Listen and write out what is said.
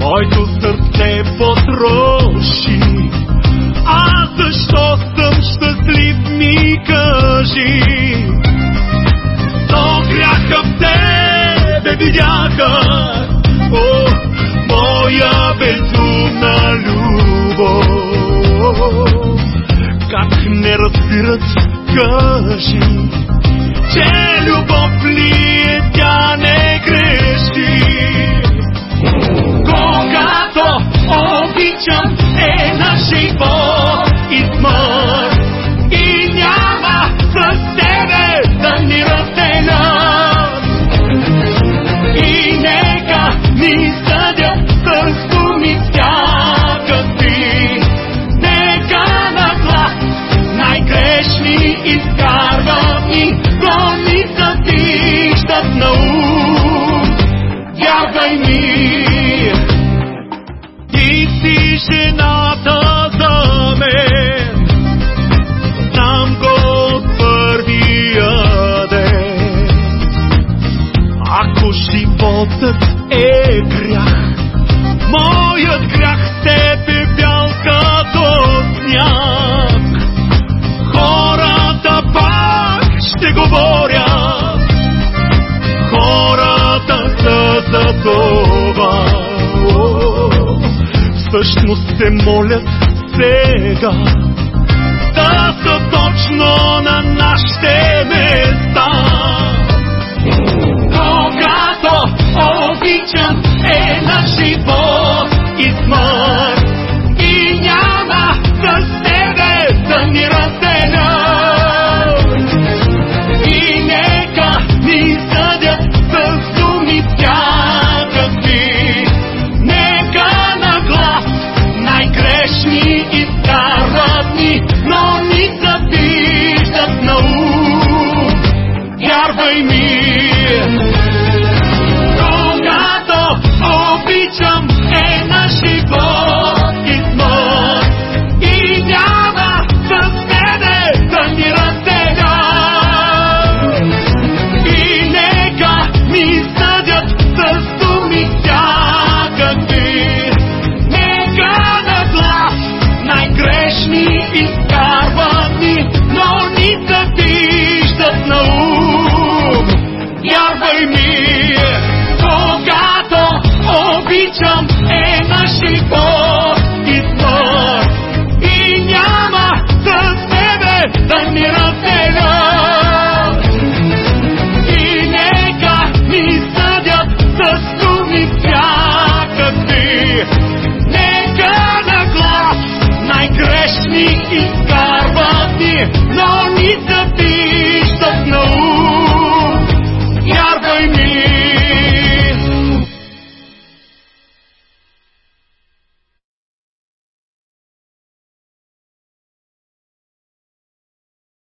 Моето сърце потроши, а защо съм щастлив ми кажи. То гряха в тебе видяха, о, моя безумна любов. Как не разбират, кажи, че любов ли peace. Животът е грях, моят грях теб е бял като сняг. Хората пак ще говорят, хората са за това. Всъщност се молят сега да са точно на нашите места. Обичам е на живот и смърт